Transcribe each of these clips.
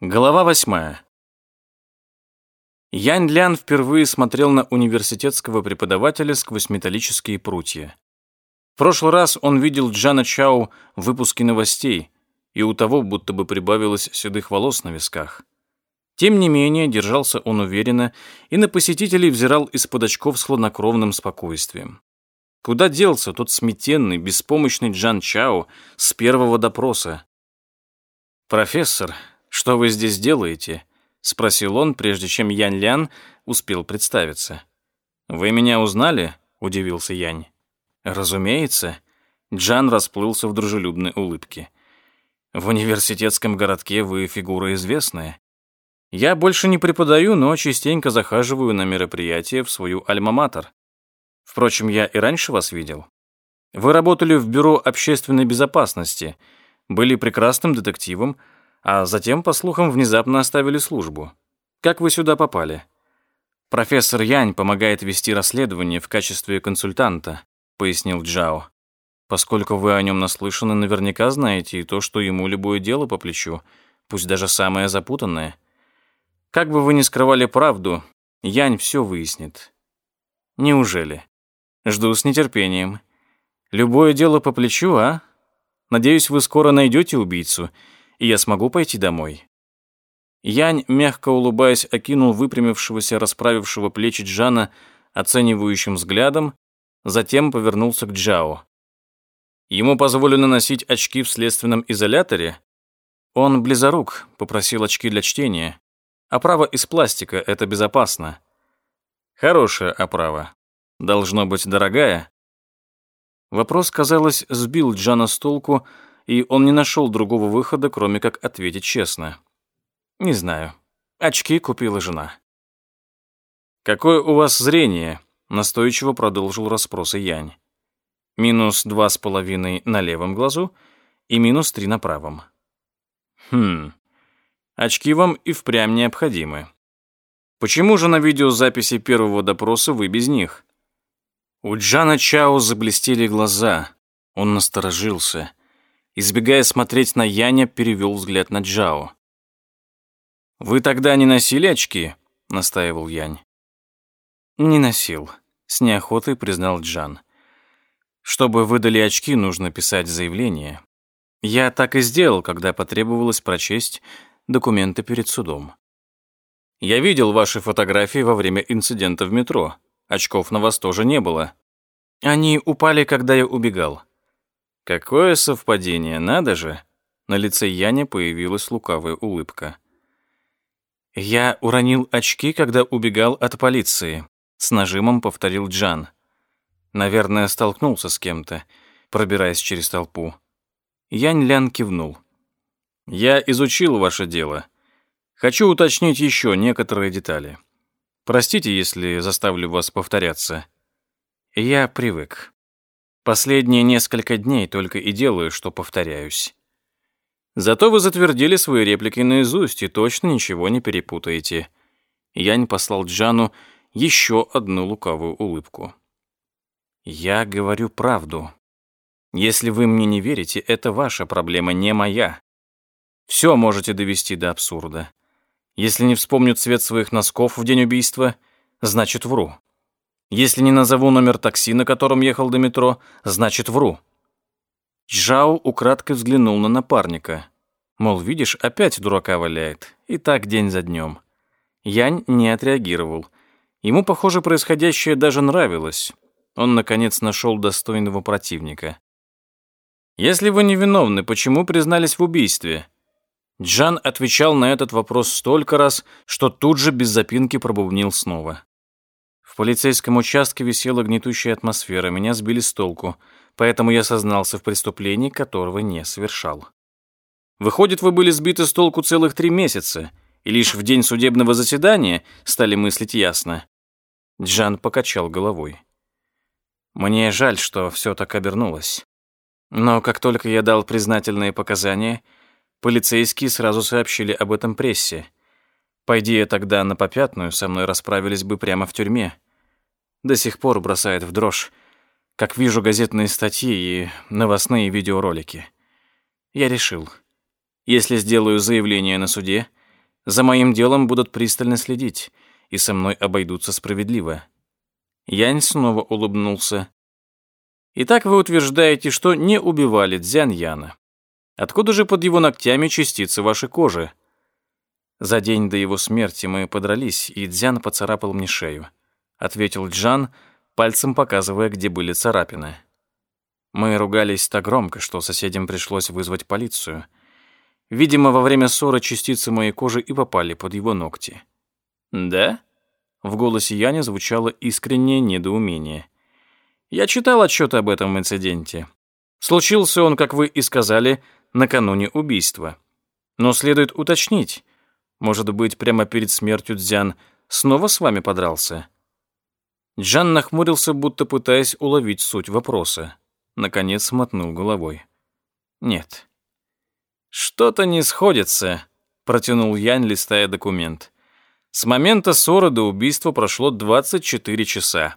Глава восьмая. Янь Лян впервые смотрел на университетского преподавателя сквозь металлические прутья. В прошлый раз он видел Джана Чао в выпуске новостей, и у того будто бы прибавилось седых волос на висках. Тем не менее, держался он уверенно и на посетителей взирал из-под очков с хладнокровным спокойствием. Куда делся тот сметенный, беспомощный Джан Чао с первого допроса? «Профессор, что вы здесь делаете?» — спросил он, прежде чем Янь Лян успел представиться. «Вы меня узнали?» — удивился Янь. «Разумеется». Джан расплылся в дружелюбной улыбке. «В университетском городке вы фигура известная. Я больше не преподаю, но частенько захаживаю на мероприятия в свою альма-матер. Впрочем, я и раньше вас видел. Вы работали в бюро общественной безопасности, были прекрасным детективом, а затем, по слухам, внезапно оставили службу. Как вы сюда попали? Профессор Янь помогает вести расследование в качестве консультанта, пояснил Джао. Поскольку вы о нем наслышаны, наверняка знаете и то, что ему любое дело по плечу, пусть даже самое запутанное. Как бы вы ни скрывали правду, Янь все выяснит. Неужели? Жду с нетерпением. Любое дело по плечу, а? Надеюсь, вы скоро найдете убийцу, и я смогу пойти домой. Янь, мягко улыбаясь, окинул выпрямившегося, расправившего плечи Джана оценивающим взглядом, затем повернулся к Джао. Ему позволено носить очки в следственном изоляторе? Он близорук, попросил очки для чтения. Оправа из пластика, это безопасно. Хорошая оправа. Должно быть дорогая. Вопрос, казалось, сбил Джана с толку, и он не нашел другого выхода, кроме как ответить честно. «Не знаю. Очки купила жена». «Какое у вас зрение?» — настойчиво продолжил расспросы Янь. «Минус два с половиной на левом глазу и минус три на правом». «Хм, Очки вам и впрямь необходимы. Почему же на видеозаписи первого допроса вы без них? У Джана Чао заблестели глаза. Он насторожился. Избегая смотреть на Яня, перевел взгляд на Джао. «Вы тогда не носили очки?» — настаивал Янь. «Не носил», — с неохотой признал Джан. «Чтобы выдали очки, нужно писать заявление. Я так и сделал, когда потребовалось прочесть документы перед судом. Я видел ваши фотографии во время инцидента в метро. Очков на вас тоже не было. Они упали, когда я убегал. Какое совпадение, надо же. На лице Яни появилась лукавая улыбка. Я уронил очки, когда убегал от полиции. С нажимом повторил Джан. Наверное, столкнулся с кем-то, пробираясь через толпу. Янь Лян кивнул. Я изучил ваше дело. Хочу уточнить еще некоторые детали. Простите, если заставлю вас повторяться. Я привык. Последние несколько дней только и делаю, что повторяюсь. Зато вы затвердили свои реплики наизусть и точно ничего не перепутаете. Янь послал Джану еще одну лукавую улыбку. Я говорю правду. Если вы мне не верите, это ваша проблема, не моя. Все можете довести до абсурда. Если не вспомню цвет своих носков в день убийства, значит вру. Если не назову номер такси, на котором ехал до метро, значит вру. Джао украдкой взглянул на напарника. Мол, видишь, опять дурака валяет. И так день за днем. Янь не отреагировал. Ему, похоже, происходящее даже нравилось. Он, наконец, нашел достойного противника. «Если вы невиновны, почему признались в убийстве?» Джан отвечал на этот вопрос столько раз, что тут же без запинки пробубнил снова. В полицейском участке висела гнетущая атмосфера, меня сбили с толку, поэтому я сознался в преступлении, которого не совершал. Выходит, вы были сбиты с толку целых три месяца, и лишь в день судебного заседания стали мыслить ясно. Джан покачал головой. Мне жаль, что все так обернулось. Но как только я дал признательные показания, Полицейские сразу сообщили об этом прессе. Пойди я тогда на попятную, со мной расправились бы прямо в тюрьме. До сих пор бросает в дрожь, как вижу газетные статьи и новостные видеоролики. Я решил, если сделаю заявление на суде, За моим делом будут пристально следить, и со мной обойдутся справедливо». Янь снова улыбнулся. «Итак, вы утверждаете, что не убивали Дзян Яна. Откуда же под его ногтями частицы вашей кожи?» «За день до его смерти мы подрались, и Дзян поцарапал мне шею», ответил Джан, пальцем показывая, где были царапины. Мы ругались так громко, что соседям пришлось вызвать полицию. Видимо, во время ссоры частицы моей кожи и попали под его ногти. «Да?» В голосе Яни звучало искреннее недоумение. «Я читал отчет об этом инциденте. Случился он, как вы и сказали, накануне убийства. Но следует уточнить, может быть, прямо перед смертью Дзян снова с вами подрался?» Джан нахмурился, будто пытаясь уловить суть вопроса. Наконец мотнул головой. «Нет». «Что-то не сходится», — протянул Янь, листая документ. «С момента ссоры до убийства прошло 24 часа.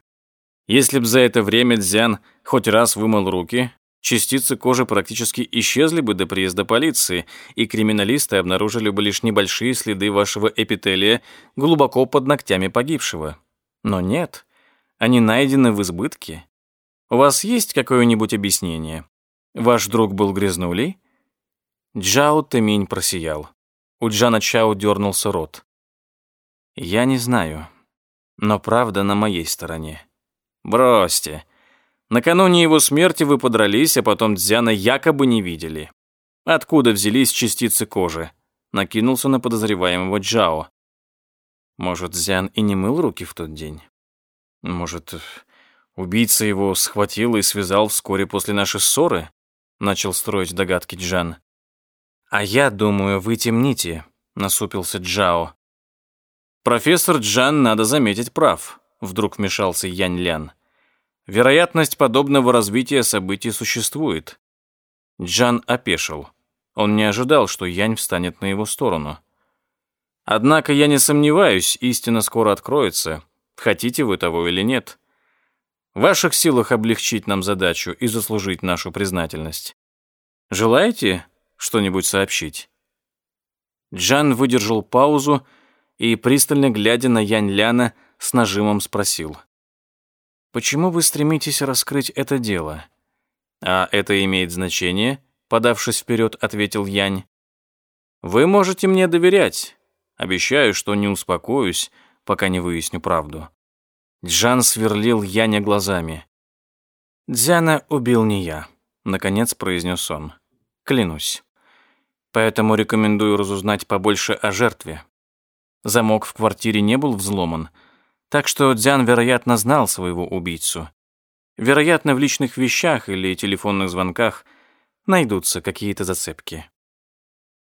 Если б за это время Дзян хоть раз вымыл руки, частицы кожи практически исчезли бы до приезда полиции, и криминалисты обнаружили бы лишь небольшие следы вашего эпителия глубоко под ногтями погибшего. Но нет, они найдены в избытке. У вас есть какое-нибудь объяснение? Ваш друг был грязнулей?» Джао Тэминь просиял. У Джана Чао дернулся рот. «Я не знаю, но правда на моей стороне». «Бросьте. Накануне его смерти вы подрались, а потом Дзяна якобы не видели. Откуда взялись частицы кожи?» Накинулся на подозреваемого Джао. Может, Дзян и не мыл руки в тот день? Может, убийца его схватил и связал вскоре после нашей ссоры? Начал строить догадки Джан. А я думаю, вы темните, насупился Джао. Профессор Джан, надо заметить, прав, вдруг вмешался Янь Лян. Вероятность подобного развития событий существует. Джан опешил. Он не ожидал, что Янь встанет на его сторону. Однако я не сомневаюсь, истина скоро откроется, хотите вы того или нет. В ваших силах облегчить нам задачу и заслужить нашу признательность. Желаете что-нибудь сообщить?» Джан выдержал паузу и, пристально глядя на Янь Ляна, с нажимом спросил. «Почему вы стремитесь раскрыть это дело?» «А это имеет значение?» Подавшись вперед, ответил Янь. «Вы можете мне доверять. Обещаю, что не успокоюсь, пока не выясню правду». Джан сверлил Яня глазами. «Дзяна убил не я», — наконец произнес он. «Клянусь. Поэтому рекомендую разузнать побольше о жертве. Замок в квартире не был взломан, так что Дзян, вероятно, знал своего убийцу. Вероятно, в личных вещах или телефонных звонках найдутся какие-то зацепки».